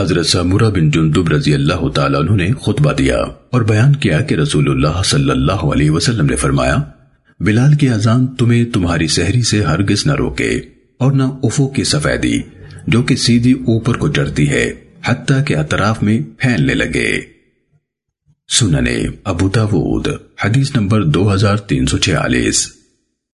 حضرت سامورہ بن جندب رضی اللہ تعالیٰ عنہ نے خطبہ دیا اور بیان کیا کہ رسول اللہ صلی اللہ علیہ وسلم نے فرمایا، بلال کی اذان تمہیں تمہاری سحری سے ہرگز نہ روکے اور نہ افو کی سفیدی، جو کہ سیدھی اوپر کو چڑھتی ہے، حتیٰ کہ اطراف میں پھیلنے لگے۔ سننے ابو داود، حدیث نمبر دو ہزار تین سو چھیالیس۔